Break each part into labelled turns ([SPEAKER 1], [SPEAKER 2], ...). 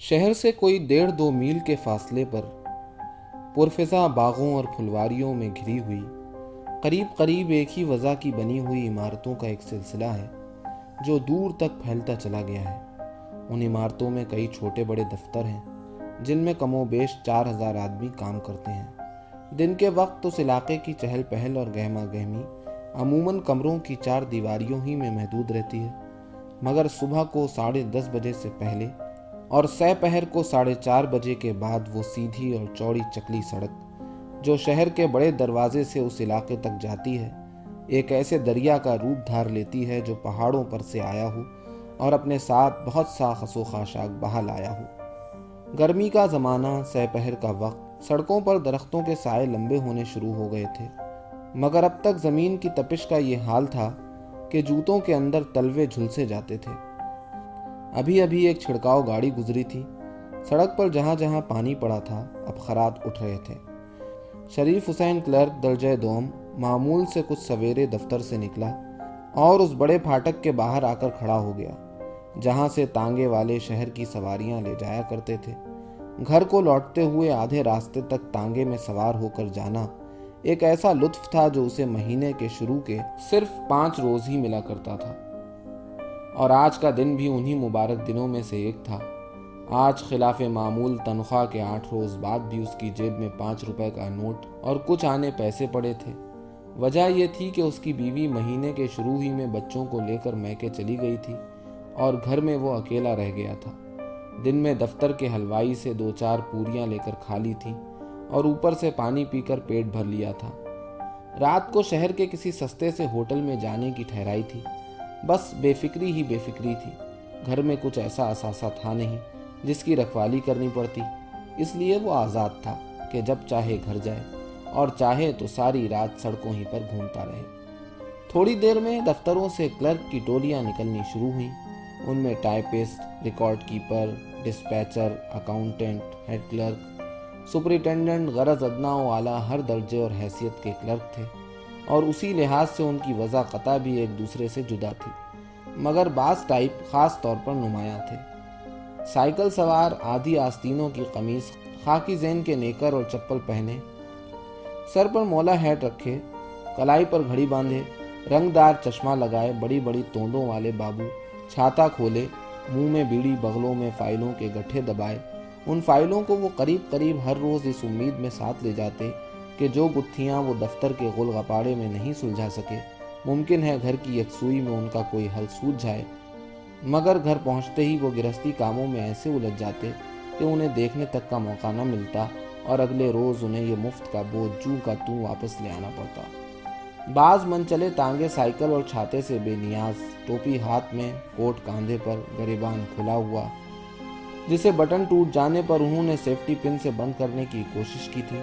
[SPEAKER 1] شہر سے کوئی ڈیڑھ دو میل کے فاصلے پر پرفضا باغوں اور پھلواریوں میں گھری ہوئی قریب قریب ایک ہی وضع کی بنی ہوئی عمارتوں کا ایک سلسلہ ہے، جو دور تک پھیلتا چلا گیا ہے۔ ان عمارتوں میں کئی چھوٹے بڑے دفتر ہیں، جن میں کم و بیش چار ہزار آدمی کام کرتے ہیں۔ دن کے وقت اس علاقے کی چہل پہل اور گہما گہمی عموماً کمروں کی چار دیواریوں ہی میں محدود رہتی ہے، مگر صبح کو ساڑھے دس بجے سے پہلے اور سہ پہر کو ساڑھے چار بجے کے بعد وہ سیدھی اور چوڑی چکلی سڑک، جو شہر کے بڑے دروازے سے اس علاقے تک جاتی ہے، ایک ایسے دریا کا روپ دھار لیتی ہے جو پہاڑوں پر سے آیا ہو اور اپنے ساتھ بہت سا خسو خاشاک بہا لایا ہو۔ گرمی کا زمانہ سہ پہر کا وقت سڑکوں پر درختوں کے سائے لمبے ہونے شروع ہو گئے تھے۔ مگر اب تک زمین کی تپش کا یہ حال تھا کہ جوتوں کے اندر تلوے جھلسے جاتے تھے۔ ابھی ابھی ایک چھڑکاؤ گاڑی گزری تھی۔ سڑک پر جہاں جہاں پانی پڑا تھا، اب خرات اٹھ رہے تھے۔ شریف حسین کلرک درجہ دوم معمول سے کچھ سویرے دفتر سے نکلا اور اس بڑے پھاٹک کے باہر آ کر کھڑا ہو گیا، جہاں سے تانگے والے شہر کی سواریاں لے جایا کرتے تھے۔ گھر کو لوٹتے ہوئے آدھے راستے تک تانگے میں سوار ہو کر جانا ایک ایسا لطف تھا جو اسے مہینے کے شروع کے صرف پانچ روز ہی ملا کرتا تھا۔ اور آج کا دن بھی انہی مبارک دنوں میں سے ایک تھا۔ آج خلاف معمول تنخواہ کے آٹھ روز بعد بھی اس کی جیب میں پانچ روپے کا نوٹ اور کچھ آنے پیسے پڑے تھے۔ وجہ یہ تھی کہ اس کی بیوی مہینے کے شروع ہی میں بچوں کو لے کر میکے چلی گئی تھی اور گھر میں وہ اکیلا رہ گیا تھا۔ دن میں دفتر کے حلوائی سے دو چار پوریاں لے کر کھا لی تھی اور اوپر سے پانی پی کر پیٹ بھر لیا تھا۔ رات کو شہر کے کسی سستے سے ہوٹل میں جانے کی ٹھہرائی تھی۔ بس بے فکری ہی بے فکری تھی۔ گھر میں کچھ ایسا اثاثہ تھا نہیں جس کی رکھوالی کرنی پڑتی۔ اس لیے وہ آزاد تھا کہ جب چاہے گھر جائے اور چاہے تو ساری رات سڑکوں ہی پر گھومتا رہے۔ تھوڑی دیر میں دفتروں سے کلرک کی ٹولیاں نکلنی شروع ہوئیں۔ ان میں typist, record keeper, dispatcher, accountant, head clerk, superintendent, غرض ادنا و اعلیٰ ہر درجے اور حیثیت کے کلرک تھے۔ اور اسی لحاظ سے ان کی وضع قطع بھی ایک دوسرے سے جدا تھی، مگر بعض ٹائپ خاص طور پر نمایاں تھے۔ سائیکل سوار آدھی آستینوں کی قمیص، خاکی زین کے نیکر اور چپل پہنے، سر پر مولا ہیٹ رکھے، کلائی پر گھڑی باندھے رنگ دار چشمہ لگائے، بڑی بڑی توندوں والے بابو، چھاتا کھولے، منہ میں بیڑی بغلوں میں فائلوں کے گٹھے دبائے، ان فائلوں کو وہ قریب قریب ہر روز اس امید میں ساتھ لے جاتے کہ جو گتھیاں وہ دفتر کے غل غپاڑے میں نہیں سلجھا سکے، ممکن ہے گھر کی یکسوئی میں ان کا کوئی حل سوچ جائے۔ مگر گھر پہنچتے ہی وہ گرہستی کاموں میں ایسے الجھ جاتے کہ انہیں دیکھنے تک کا موقع نہ ملتا اور اگلے روز انہیں یہ مفت کا بوجھ جو کا تو واپس لے آنا پڑتا۔ بعض من چلے تانگے سائیکل اور چھاتے سے بے نیاز، ٹوپی ہاتھ میں، کوٹ کاندھے پر گریبان کھلا ہوا، جسے بٹن ٹوٹ جانے پر انہوں نے سیفٹی پن سے بند کرنے کی کوشش کی تھی۔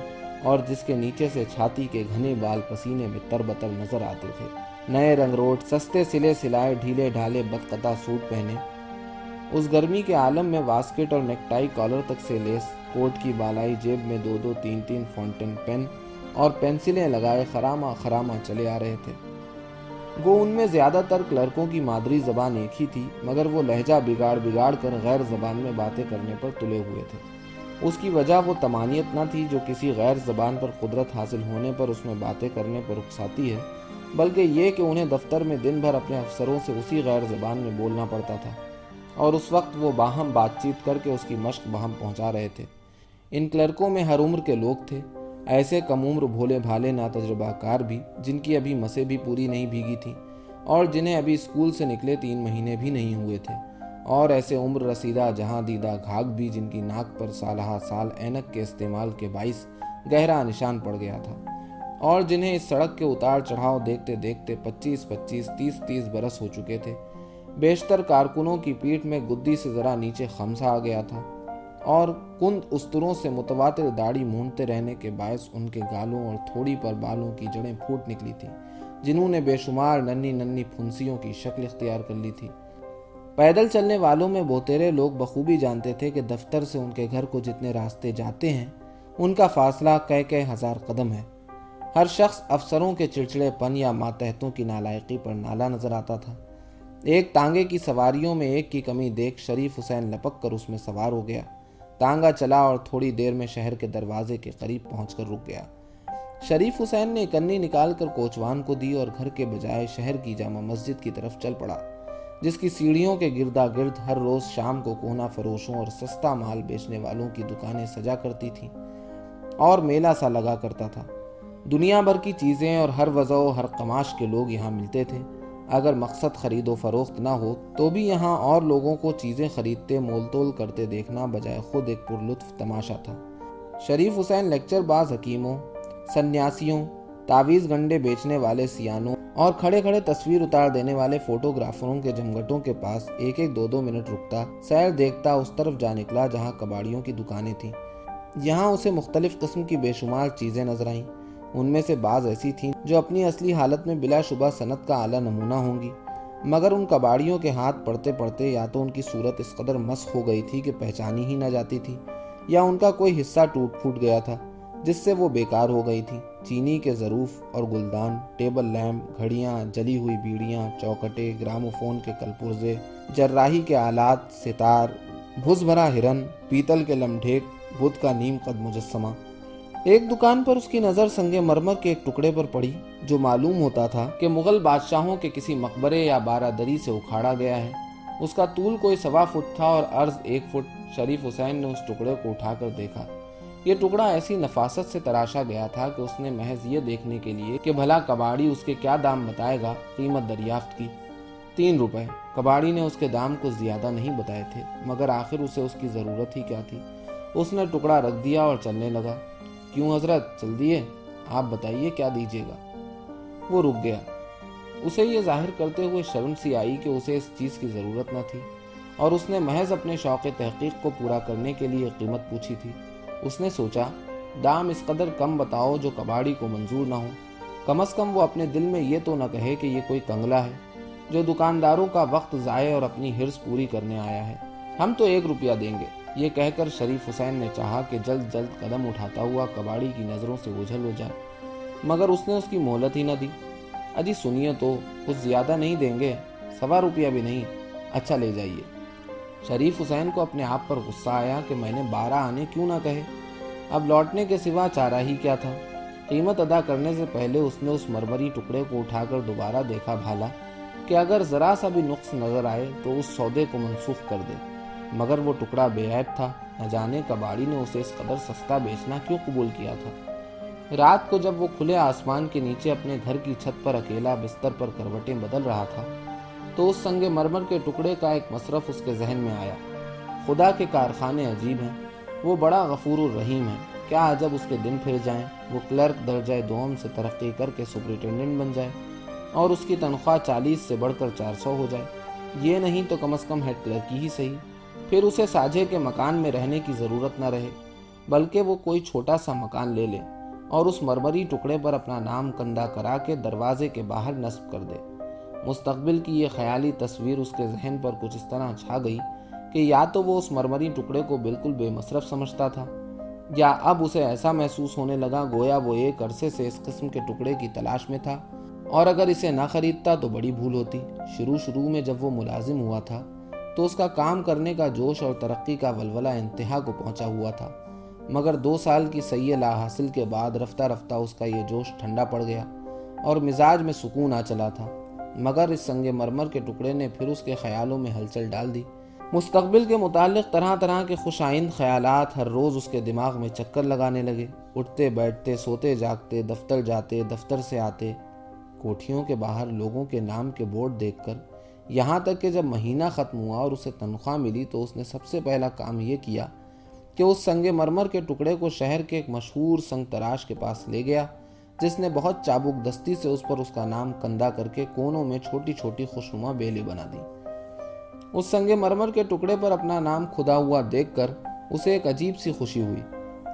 [SPEAKER 1] اور جس کے نیچے سے چھاتی کے گھنے بال پسینے میں تر بتر نظر آتے تھے۔ نئے رنگ روٹ سستے سلے سلائے ڈھیلے ڈھالے بدقطع سوٹ پہنے۔ اس گرمی کے عالم میں واسکٹ اور نیکٹائی کالر تک سے لیس، کوٹ کی بالائی جیب میں دو دو تین تین فونٹن پین اور پینسلیں لگائے خرامہ خرامہ چلے آ رہے تھے۔ وہ ان میں زیادہ تر کلرکوں کی مادری زبان ایک ہی تھی، مگر وہ لہجہ بگاڑ بگاڑ کر غیر زبان میں باتیں کرنے پر تلے ہوئے تھے۔ اس کی وجہ وہ تمانیت نہ تھی جو کسی غیر زبان پر قدرت حاصل ہونے پر اس میں باتیں کرنے پر رخصاتی ہے، بلکہ یہ کہ انہیں دفتر میں دن بھر اپنے افسروں سے اسی غیر زبان میں بولنا پڑتا تھا۔ اور اس وقت وہ باہم بات چیت کر کے اس کی مشق باہم پہنچا رہے تھے۔ ان کلرکوں میں ہر عمر کے لوگ تھے، ایسے کم عمر بھولے بھالے نا تجربہ کار بھی، جن کی ابھی مسے بھی پوری نہیں بھیگی تھیں، اور جنہیں ابھی اسکول سے نکلے تین مہینے بھی نہیں ہوئے تھے۔ اور ایسے عمر رسیدہ جہاں دیدہ گھاگ بھی جن کی ناک پر سالہ سال اینک کے استعمال کے باعث گہرا نشان پڑ گیا تھا۔ اور جنہیں اس سڑک کے اتار چڑھاؤ دیکھتے دیکھتے پچیس پچیس تیس تیس برس ہو چکے تھے۔ بیشتر کارکنوں کی پیٹ میں گدی سے ذرا نیچے خمسا آ گیا تھا۔ اور کند استروں سے متواتر داڑھی مونتے رہنے کے باعث ان کے گالوں اور تھوڑی پر بالوں کی جڑیں پھوٹ نکلی تھی جنہوں نے بے شمار ننی ننی پھنسیوں کی شکل اختیار کر لی تھی۔ پیدل چلنے والوں میں بہترے لوگ بخوبی جانتے تھے کہ دفتر سے ان کے گھر کو جتنے راستے جاتے ہیں، ان کا فاصلہ کئی کئی ہزار قدم ہے۔ ہر شخص افسروں کے چڑچڑے پن یا ماتحتوں کی نالائقی پر نالا نظر آتا تھا۔ ایک تانگے کی سواریوں میں ایک کی کمی دیکھ شریف حسین لپک کر اس میں سوار ہو گیا۔ تانگا چلا اور تھوڑی دیر میں شہر کے دروازے کے قریب پہنچ کر رک گیا۔ شریف حسین نے کنی نکال کر کوچوان کو دی اور گھر کے بجائے شہر کی جامع مسجد کی طرف چل پڑا۔ جس کی سیڑھیوں کے گردا گرد ہر روز شام کو کونا فروشوں اور سستا مال بیچنے والوں کی دکانیں سجا کرتی تھیں اور میلہ سا لگا کرتا تھا۔ دنیا بھر کی چیزیں اور ہر وضع و ہر قماش کے لوگ یہاں ملتے تھے۔ اگر مقصد خرید و فروخت نہ ہو تو بھی یہاں اور لوگوں کو چیزیں خریدتے مول تول کرتے دیکھنا بجائے خود ایک پر لطف تماشا تھا۔ شریف حسین لیکچر باز حکیموں، سنیاسیوں تعویز گنڈے بیچنے والے سیانوں اور کھڑے کھڑے تصویر اتار دینے والے فوٹوگرافروں کے جمگٹوں کے پاس ایک ایک دو دو منٹ رکتا، سیر دیکھتا، اس طرف جا نکلا جہاں کباڑیوں کی دکانیں تھیں۔ یہاں اسے مختلف قسم کی بے شمار چیزیں نظر آئیں۔ ان میں سے بعض ایسی تھیں جو اپنی اصلی حالت میں بلا شبہ صنعت کا اعلیٰ نمونہ ہوں گی۔ مگر ان کباڑیوں کے ہاتھ پڑتے پڑتے یا تو ان کی صورت اس قدر مسخ ہو گئی تھی کہ پہچانی ہی نہ جاتی تھی، یا ان کا کوئی حصہ ٹوٹ پھوٹ گیا تھا، جس سے وہ بیکار ہو گئی تھی چینی کے ظروف اور گلدان، ٹیبل لیمپ، گھڑیاں، جلی ہوئی بیڑیاں، چوکٹے، گراموفون کے کلپرزے، جراحی کے آلات، ستار بھس بھرا ہرن، پیتل کے لمڈھیک بدھ کا نیم قد مجسمہ۔ ایک دکان پر اس کی نظر سنگ مرمر کے ایک ٹکڑے پر پڑی، جو معلوم ہوتا تھا کہ مغل بادشاہوں کے کسی مقبرے یا بارہ دری سے اکھاڑا گیا ہے۔ اس کا طول کوئی سوا فٹ تھا اور عرض ایک فٹ، شریف حسین نے اس ٹکڑے کو اٹھا کر دیکھا۔ یہ ٹکڑا ایسی نفاست سے تراشا گیا تھا کہ اس نے محض یہ دیکھنے کے لیے کہ بھلا کباڑی اس کے کیا دام بتائے گا قیمت دریافت کی۔ تین روپے۔ کباڑی نے اس کے دام کو زیادہ نہیں بتائے تھے، مگر آخر اسے اس کی ضرورت ہی کیا تھی۔ اس نے ٹکڑا رکھ دیا اور چلنے لگا۔ کیوں حضرت؟ چل دیے آپ بتائیے کیا دیجیے گا؟ وہ رک گیا۔ اسے یہ ظاہر کرتے ہوئے شرم سی آئی کہ اسے اس چیز کی ضرورت نہ تھی اور اس نے محض اپنے شوق تحقیق کو پورا کرنے کے لیے قیمت پوچھی تھی۔ اس نے سوچا، دام اس قدر کم بتاؤ جو کباڑی کو منظور نہ ہو۔ کم از کم وہ اپنے دل میں یہ تو نہ کہے کہ یہ کوئی کنگلا ہے، جو دکانداروں کا وقت ضائع اور اپنی ہرس پوری کرنے آیا ہے۔ ہم تو ایک روپیہ دیں گے یہ کہہ کر شریف حسین نے چاہا کہ جلد جلد قدم اٹھاتا ہوا کباڑی کی نظروں سے اجھل ہو جائے، مگر اس نے اس کی مہلت ہی نہ دی۔ اجی سنیے تو، کچھ زیادہ نہیں دیں گے؟ سوا روپیہ بھی نہیں۔ اچھا لے جائیے۔ شریف حسین کو اپنے آپ پر غصہ آیا کہ میں نے بارہ آنے کیوں نہ کہے۔ اب لوٹنے کے سوا چارہ ہی کیا تھا۔ قیمت ادا کرنے سے پہلے اس نے اس مرمری ٹکڑے کو اٹھا کر دوبارہ دیکھا بھالا کہ اگر ذرا سا بھی نقص نظر آئے تو اس سودے کو منسوخ کر دے۔ مگر وہ ٹکڑا بے عیب تھا۔ نہ جانے کباڑی نے اسے اس قدر سستا بیچنا کیوں قبول کیا تھا۔ رات کو جب وہ کھلے آسمان کے نیچے اپنے گھر کی چھت پر اکیلا بستر پر کروٹیں بدل رہا تھا تو اس سنگ مرمر کے ٹکڑے کا ایک مصرف اس کے ذہن میں آیا۔ خدا کے کارخانے عجیب ہیں۔ وہ بڑا غفور الرحیم ہے کیا عجب اس کے دن پھر جائیں، وہ کلرک درجہ دوم سے ترقی کر کے سپرنٹینڈنٹ بن جائے اور اس کی تنخواہ چالیس سے بڑھ کر چار سو ہو جائے۔ یہ نہیں تو کم از کم ہیڈ کلرکی ہی صحیح۔ پھر اسے ساجھے کے مکان میں رہنے کی ضرورت نہ رہے، بلکہ وہ کوئی چھوٹا سا مکان لے لے اور اس مرمری ٹکڑے پر اپنا نام کندہ کرا کے دروازے کے باہر نصب کر دے۔ مستقبل کی یہ خیالی تصویر اس کے ذہن پر کچھ اس طرح چھا گئی کہ یا تو وہ اس مرمری ٹکڑے کو بالکل بے مصرف سمجھتا تھا، یا اب اسے ایسا محسوس ہونے لگا گویا وہ ایک عرصے سے اس قسم کے ٹکڑے کی تلاش میں تھا۔ اور اگر اسے نہ خریدتا تو بڑی بھول ہوتی۔ شروع شروع میں جب وہ ملازم ہوا تھا تو اس کا کام کرنے کا جوش اور ترقی کا ولولہ انتہا کو پہنچا ہوا تھا۔ مگر دو سال کی سیے لا حاصل کے بعد رفتہ رفتہ اس کا یہ جوش ٹھنڈا پڑ گیا اور مزاج میں سکون آ چلا تھا۔ مگر اس سنگ مرمر کے ٹکڑے نے پھر اس کے خیالوں میں ہلچل ڈال دی۔ مستقبل کے متعلق طرح طرح کے خوش آئند خیالات ہر روز اس کے دماغ میں چکر لگانے لگے۔ اٹھتے بیٹھتے، سوتے جاگتے، دفتر جاتے، دفتر سے آتے۔ کوٹھیوں کے باہر لوگوں کے نام کے بورڈ دیکھ کر، یہاں تک کہ جب مہینہ ختم ہوا اور اسے تنخواہ ملی تو اس نے سب سے پہلا کام یہ کیا کہ اس سنگ مرمر کے ٹکڑے کو شہر کے ایک مشہور سنگ تراش کے پاس لے گیا۔ جس نے بہت چابک دستی سے اس پر اس کا نام کندہ کر کے کونوں میں چھوٹی چھوٹی خوشنما بیلی بنا دی۔ اس سنگ مرمر کے ٹکڑے پر اپنا نام کھدا ہوا دیکھ کر اسے ایک عجیب سی خوشی ہوئی۔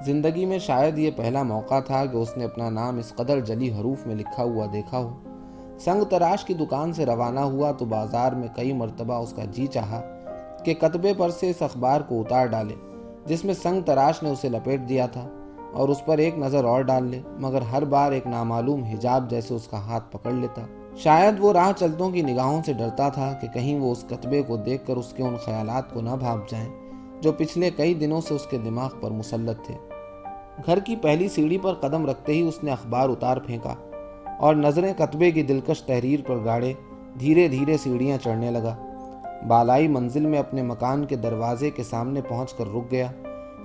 [SPEAKER 1] زندگی میں شاید یہ پہلا موقع تھا کہ اس نے اپنا نام اس قدر جلی حروف میں لکھا ہوا دیکھا ہو۔ سنگ تراش کی دکان سے روانہ ہوا تو بازار میں کئی مرتبہ اس کا جی چاہا کہ کتبے پر سے اس اخبار کو اتار ڈالے، جس میں سنگ تراش نے اسے لپیٹ دیا تھا۔ اور اس پر ایک نظر اور ڈال لے، مگر ہر بار ایک نامعلوم حجاب جیسے اس کا ہاتھ پکڑ لیتا۔ شاید وہ راہ چلتوں کی نگاہوں سے ڈرتا تھا کہ کہیں وہ اس کتبے کو دیکھ کر اس کے ان خیالات کو نہ بھاپ جائیں، جو پچھلے کئی دنوں سے اس کے دماغ پر مسلط تھے۔ گھر کی پہلی سیڑھی پر قدم رکھتے ہی اس نے اخبار اتار پھینکا اور نظریں کتبے کی دلکش تحریر پر گاڑے، دھیرے دھیرے سیڑھیاں چڑھنے لگا۔ بالائی منزل میں اپنے مکان کے دروازے کے سامنے پہنچ کر رک گیا۔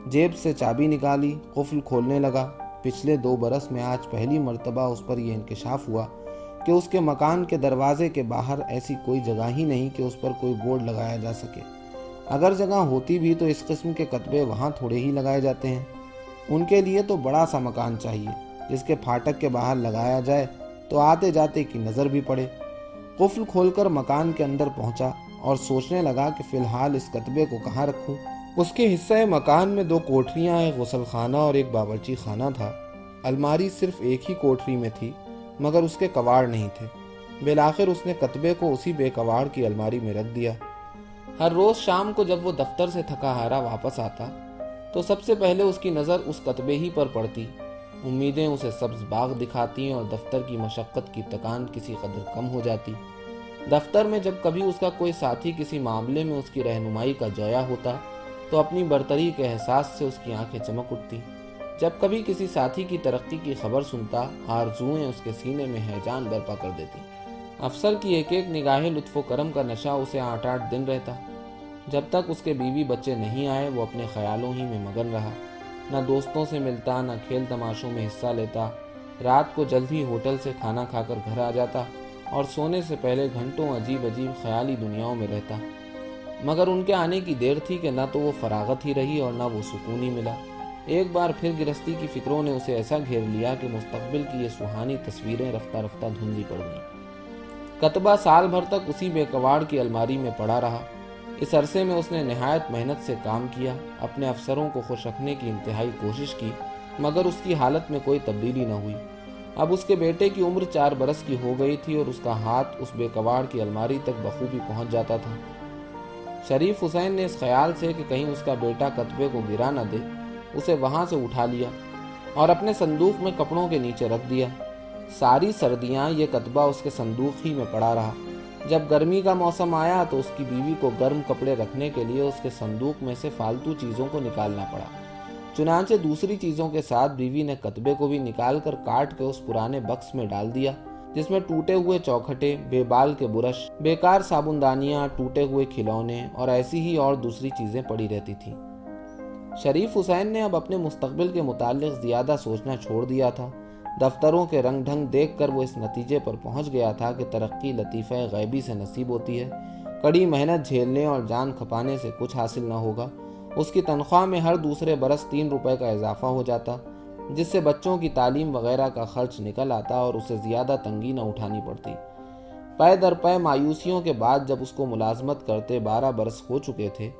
[SPEAKER 1] جیب سے چابی نکالی، قفل کھولنے لگا۔ پچھلے دو برس میں آج پہلی مرتبہ اس پر یہ انکشاف ہوا کہ اس کے مکان کے دروازے کے باہر ایسی کوئی جگہ ہی نہیں کہ اس پر کوئی بورڈ لگایا جا سکے۔ اگر جگہ ہوتی بھی تو اس قسم کے کتبے وہاں تھوڑے ہی لگائے جاتے ہیں۔ ان کے لیے تو بڑا سا مکان چاہیے، جس کے پھاٹک کے باہر لگایا جائے تو آتے جاتے کی نظر بھی پڑے۔ قفل کھول کر مکان کے اندر پہنچا اور سوچنے لگا کہ فی الحال اس کتبے کو کہاں رکھوں۔ اس کے حصہ مکان میں دو کوٹریاں ایک غسل خانہ اور ایک باورچی خانہ تھا۔ الماری صرف ایک ہی کوٹری میں تھی، مگر اس کے کواڑ نہیں تھے۔ بالآخر اس نے کتبے کو اسی بے کواڑ کی الماری میں رکھ دیا۔ ہر روز شام کو جب وہ دفتر سے تھکا ہارا واپس آتا، تو سب سے پہلے اس کی نظر اس کتبے ہی پر پڑتی۔ امیدیں اسے سبز باغ دکھاتی اور دفتر کی مشقت کی تکان کسی قدر کم ہو جاتی۔ دفتر میں جب کبھی اس کا کوئی ساتھی کسی معاملے میں اس کی رہنمائی کا جویا ہوتا تو اپنی برتری کے احساس سے اس کی آنکھیں چمک اٹھتی جب کبھی کسی ساتھی کی ترقی کی خبر سنتا آرزوئیں اس کے سینے میں حیجان برپا کر دیتی۔ افسر کی ایک ایک نگاہ لطف و کرم کا نشہ اسے آٹھ آٹھ دن رہتا۔ جب تک اس کے بیوی بچے نہیں آئے، وہ اپنے خیالوں ہی میں مگن رہا۔ نہ دوستوں سے ملتا، نہ کھیل تماشوں میں حصہ لیتا۔ رات کو جلد ہی ہوٹل سے کھانا کھا کر گھر آ جاتا اور سونے سے پہلے گھنٹوں عجیب عجیب خیالی دنیاؤں میں رہتا۔ مگر ان کے آنے کی دیر تھی کہ نہ تو وہ فراغت ہی رہی اور نہ وہ سکون ہی ملا۔ ایک بار پھر گرستی کی فکروں نے اسے ایسا گھیر لیا کہ مستقبل کی یہ سہانی تصویریں رفتہ رفتہ دھندلی پڑ گئیں۔ کتبہ سال بھر تک اسی بے کواڑ کی الماری میں پڑا رہا۔ اس عرصے میں اس نے نہایت محنت سے کام کیا، اپنے افسروں کو خوش رکھنے کی انتہائی کوشش کی، مگر اس کی حالت میں کوئی تبدیلی نہ ہوئی۔ اب اس کے بیٹے کی عمر چار برس کی ہو گئی تھی اور اس کا ہاتھ اس بے کواڑ کی الماری تک بخوبی پہنچ جاتا تھا۔ شریف حسین نے اس خیال سے کہ کہیں اس کا بیٹا کتبے کو گرا نہ دے، اسے وہاں سے اٹھا لیا اور اپنے صندوق میں کپڑوں کے نیچے رکھ دیا۔ ساری سردیاں یہ کتبہ اس کے صندوق ہی میں پڑا رہا۔ جب گرمی کا موسم آیا تو اس کی بیوی کو گرم کپڑے رکھنے کے لیے اس کے صندوق میں سے فالتو چیزوں کو نکالنا پڑا۔ چنانچہ دوسری چیزوں کے ساتھ بیوی نے کتبے کو بھی نکال کر کاٹ کے اس پرانے بکس میں ڈال دیا۔ جس میں ٹوٹے ہوئے چوکھٹے، بے بال کے برش، بیکار صابن دانیاں ٹوٹے ہوئے کھلونے اور ایسی ہی اور دوسری چیزیں پڑی رہتی تھیں۔ شریف حسین نے اب اپنے مستقبل کے متعلق زیادہ سوچنا چھوڑ دیا تھا۔ دفتروں کے رنگ ڈھنگ دیکھ کر وہ اس نتیجے پر پہنچ گیا تھا کہ ترقی لطیفہ غیبی سے نصیب ہوتی ہے۔ کڑی محنت جھیلنے اور جان کھپانے سے کچھ حاصل نہ ہوگا۔ اس کی تنخواہ میں ہر دوسرے برس تین روپے کا اضافہ ہو جاتا۔ جس سے بچوں کی تعلیم وغیرہ کا خرچ نکل آتا اور اسے زیادہ تنگی نہ اٹھانی پڑتی۔ پے در پے مایوسیوں کے بعد جب اس کو ملازمت کرتے بارہ برس ہو چکے تھے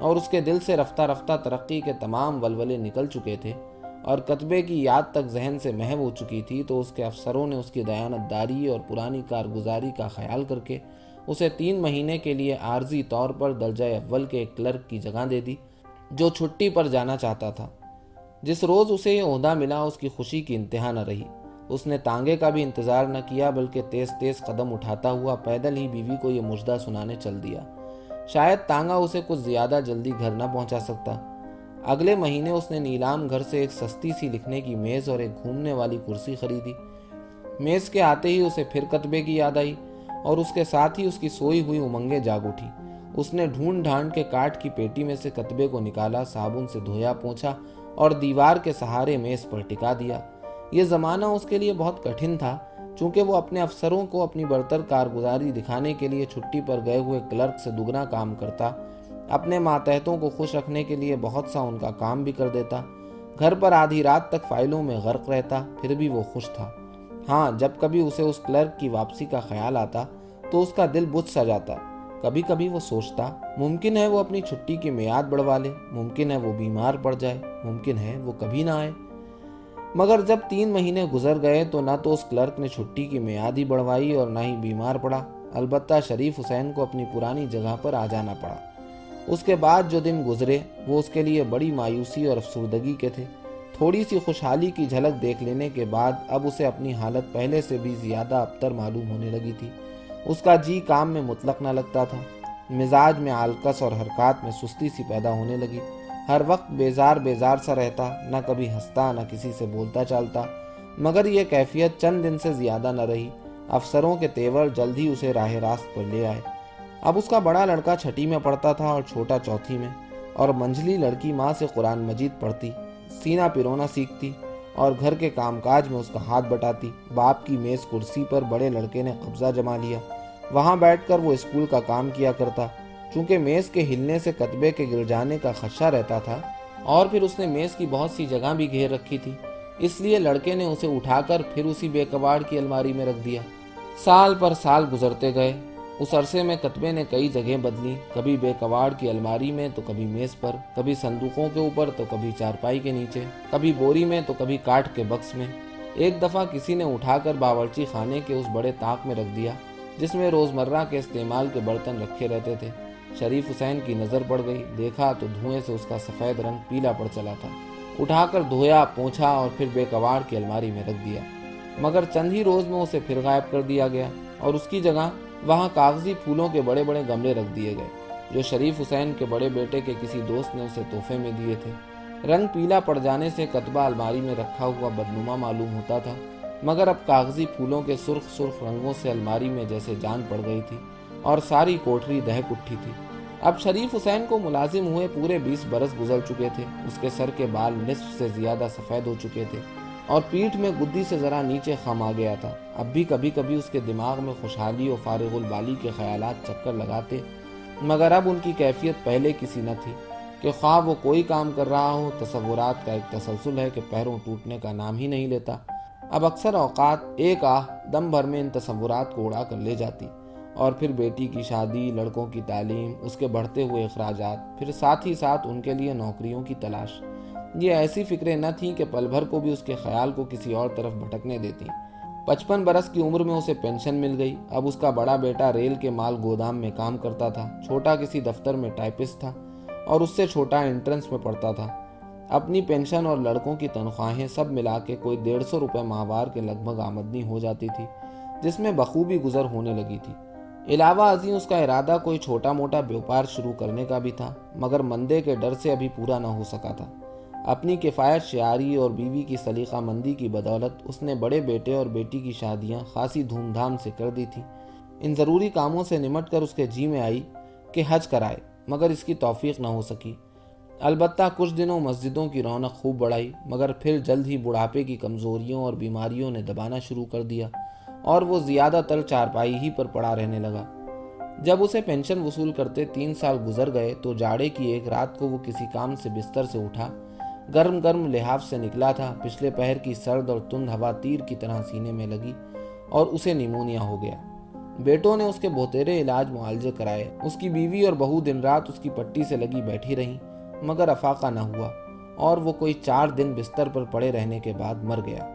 [SPEAKER 1] اور اس کے دل سے رفتہ رفتہ ترقی کے تمام ولولے نکل چکے تھے اور کتبے کی یاد تک ذہن سے محو ہو چکی تھی، تو اس کے افسروں نے اس کی دیانت داری اور پرانی کارگزاری کا خیال کر کے اسے تین مہینے کے لیے عارضی طور پر درجہ اول کے ایک کلرک کی جگہ دے دی، جو چھٹی پر جانا چاہتا تھا۔ جس روز اسے یہ عہدہ ملا، اس کی خوشی کی انتہا نہ رہی۔ اس نے تانگے کا بھی انتظار نہ کیا، بلکہ تیز تیز قدم اٹھاتا ہوا پیدل ہی بیوی کو یہ مجدہ سنانے چل دیا۔ شاید تانگا اسے کچھ زیادہ جلدی گھر نہ پہنچا سکتا۔ اگلے مہینے اس نے نیلام گھر سے ایک سستی سی لکھنے کی میز اور ایک گھومنے والی کرسی خریدی۔ میز کے آتے ہی اسے پھر کتبے کی یاد آئی اور اس کے ساتھ ہی اس کی سوئی ہوئی امنگیں جاگ اٹھی۔ اس نے ڈھونڈ ڈھانڈ کے کاٹ کی پیٹی میں سے کتبے کو نکالا، صابن سے دھویا پوچھا اور دیوار کے سہارے میز پر ٹکا دیا۔ یہ زمانہ اس کے لیے بہت کٹھن تھا، چونکہ وہ اپنے افسروں کو اپنی برتر کارگزاری دکھانے کے لیے چھٹی پر گئے ہوئے کلرک سے دگنا کام کرتا، اپنے ماتحتوں کو خوش رکھنے کے لیے بہت سا ان کا کام بھی کر دیتا۔ گھر پر آدھی رات تک فائلوں میں غرق رہتا، پھر بھی وہ خوش تھا۔ ہاں جب کبھی اسے اس کلرک کی واپسی کا خیال آتا تو اس کا دل بجھ سا جاتا۔ کبھی کبھی وہ سوچتا، ممکن ہے وہ اپنی چھٹی کی میعاد بڑھوا لے، ممکن ہے وہ بیمار پڑ جائے، ممکن ہے وہ کبھی نہ آئے۔ مگر جب تین مہینے گزر گئے تو نہ تو اس کلرک نے چھٹی کی میعاد ہی بڑھوائی اور نہ ہی بیمار پڑا۔ البتہ شریف حسین کو اپنی پرانی جگہ پر آ جانا پڑا۔ اس کے بعد جو دن گزرے، وہ اس کے لیے بڑی مایوسی اور افسردگی کے تھے۔ تھوڑی سی خوشحالی کی جھلک دیکھ لینے کے بعد اب اسے اپنی حالت پہلے سے بھی زیادہ ابتر معلوم ہونے لگی تھی۔ اس کا جی کام میں مطلق نہ لگتا تھا۔ مزاج میں آلکس اور حرکات میں سستی سی پیدا ہونے لگی۔ ہر وقت بیزار بیزار سا رہتا، نہ کبھی ہنستا، نہ کسی سے بولتا چالتا۔ مگر یہ کیفیت چند دن سے زیادہ نہ رہی۔ افسروں کے تیور جلد ہی اسے راہ راست پر لے آئے۔ اب اس کا بڑا لڑکا چھٹی میں پڑھتا تھا اور چھوٹا چوتھی میں۔ اور منجلی لڑکی ماں سے قرآن مجید پڑھتی، سینہ پیرونا سیکھتی اور گھر کے کام کاج میں اس کا ہاتھ بٹاتی۔ باپ کی میز کرسی پر بڑے لڑکے نے قبضہ جما لیا۔ وہاں بیٹھ کر وہ اسکول کا کام کیا کرتا۔ چونکہ میز کے ہلنے سے کتبے کے گر جانے کا خدشہ رہتا تھا، اور پھر اس نے میز کی بہت سی جگہ بھی گھیر رکھی تھی۔ اس لیے لڑکے نے اسے اٹھا کر پھر اسی بے کباڑ کی الماری میں رکھ دیا۔ سال پر سال گزرتے گئے۔ اس عرصے میں کتبے نے کئی جگہ بدلی۔ کبھی بے کواڑ کی الماری میں، تو کبھی میز پر۔ کبھی صندوقوں کے اوپر، تو کبھی چارپائی کے نیچے۔ کبھی بوری میں، تو کبھی کاٹ کے بکس میں۔ ایک دفعہ کسی نے اٹھا کر باورچی خانے کے اس بڑے تاک میں رکھ دیا۔ جس میں روزمرہ کے استعمال کے برتن رکھے رہتے تھے۔ شریف حسین کی نظر پڑ گئی، دیکھا تو دھوئیں سے اس کا سفید رنگ پیلا پڑ چلا تھا۔ اٹھا کر دھویا، پونچھا اور پھر بے کواڑ کی الماری میں رکھ دیا۔ مگر چند ہی روز میں اسے پھر غائب کر دیا گیا اور اس کی جگہ وہاں کاغذی پھولوں کے بڑے بڑے گملے رکھ دیے گئے، جو شریف حسین کے بڑے بیٹے کے کسی دوست نے اسے تحفے میں دیے تھے۔ رنگ پیلا پڑ جانے سے کتبہ الماری میں رکھا ہوا بدنما معلوم ہوتا تھا۔ مگر اب کاغذی پھولوں کے سرخ سرخ رنگوں سے الماری میں جیسے جان پڑ گئی تھی اور ساری کوٹری دہک اٹھی تھی۔ اب شریف حسین کو ملازم ہوئے پورے بیس برس گزر چکے تھے۔ اس کے سر کے بال نصف سے زیادہ سفید ہو چکے تھے اور پیٹھ میں گدی سے ذرا نیچے خم آ گیا تھا۔ اب بھی کبھی کبھی اس کے دماغ میں خوشحالی اور فارغ البالی کے خیالات چکر لگاتے، مگر اب ان کی کیفیت پہلے کسی نہ تھی کہ خواہ وہ کوئی کام کر رہا ہو، تصورات کا ایک تسلسل ہے کہ پیروں ٹوٹنے کا نام ہی نہیں لیتا۔ اب اکثر اوقات ایک آہ دم بھر میں ان تصورات کو اڑا کر لے جاتی اور پھر بیٹی کی شادی، لڑکوں کی تعلیم، اس کے بڑھتے ہوئے اخراجات، پھر ساتھ ہی ساتھ ان کے لیے نوکریوں کی تلاش۔ یہ ایسی فکریں نہ تھیں کہ پل بھر کو بھی اس کے خیال کو کسی اور طرف بھٹکنے دیتی۔ پچپن برس کی عمر میں اسے پینشن مل گئی۔ اب اس کا بڑا بیٹا ریل کے مال گودام میں کام کرتا تھا۔ چھوٹا کسی دفتر میں ٹائپسٹ تھا اور اس سے چھوٹا انٹرنس میں پڑھتا تھا۔ اپنی پینشن اور لڑکوں کی تنخواہیں سب ملا کے کوئی ڈیڑھ سو روپے ماہوار کے لگ بھگ آمدنی ہو جاتی تھی، جس میں بخوبی گزر ہونے لگی تھی۔ علاوہ ازیں اس کا ارادہ کوئی چھوٹا موٹا بیوپار شروع کرنے کا بھی تھا، مگر مندے کے ڈر سے ابھی پورا نہ ہو سکا تھا۔ اپنی کفایت شعاری اور بیوی کی سلیقہ مندی کی بدولت اس نے بڑے بیٹے اور بیٹی کی شادیاں خاصی دھوم دھام سے کر دی تھی۔ ان ضروری کاموں سے نمٹ کر اس کے جی میں آئی کہ حج کرائے، مگر اس کی توفیق نہ ہو سکی۔ البتہ کچھ دنوں مسجدوں کی رونق خوب بڑھائی، مگر پھر جلد ہی بڑھاپے کی کمزوریوں اور بیماریوں نے دبانا شروع کر دیا اور وہ زیادہ تر چارپائی ہی پر پڑا رہنے لگا۔ جب اسے پینشن وصول کرتے تین سال گزر گئے تو جاڑے کی ایک رات کو وہ کسی کام سے بستر سے اٹھا، گرم گرم لحاف سے نکلا تھا، پچھلے پہر کی سرد اور تند ہوا تیر کی طرح سینے میں لگی اور اسے نیمونیا ہو گیا۔ بیٹوں نے اس کے بہترے علاج معالجے کرائے، اس کی بیوی اور بہو دن رات اس کی پٹی سے لگی بیٹھی رہیں۔ مگر افاقہ نہ ہوا اور وہ کوئی چار دن بستر پر پڑے رہنے کے بعد مر گیا۔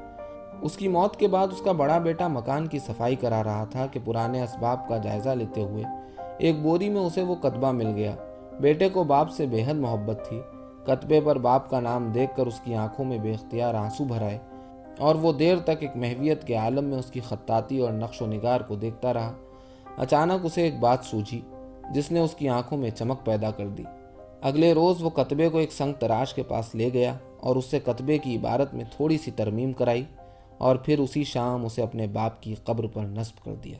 [SPEAKER 1] اس کی موت کے بعد اس کا بڑا بیٹا مکان کی صفائی کرا رہا تھا کہ پرانے اسباب کا جائزہ لیتے ہوئے ایک بوری میں اسے وہ کتبہ مل گیا۔ بیٹے کو باپ سے بے حد محبت تھی۔ کتبے پر باپ کا نام دیکھ کر اس کی آنکھوں میں بے اختیار آنسو بھرائے اور وہ دیر تک ایک محویت کے عالم میں اس کی خطاطی اور نقش و نگار کو دیکھتا رہا۔ اچانک اسے ایک بات سوجھی جس نے اس کی آنکھوں میں چمک پیدا کر دی۔ اگلے روز وہ کتبے کو ایک سنگ تراش کے پاس لے گیا اور اس سے کتبے کی عبارت میں تھوڑی سی ترمیم کرائی اور پھر اسی شام اسے اپنے باپ کی قبر پر نصب کر دیا۔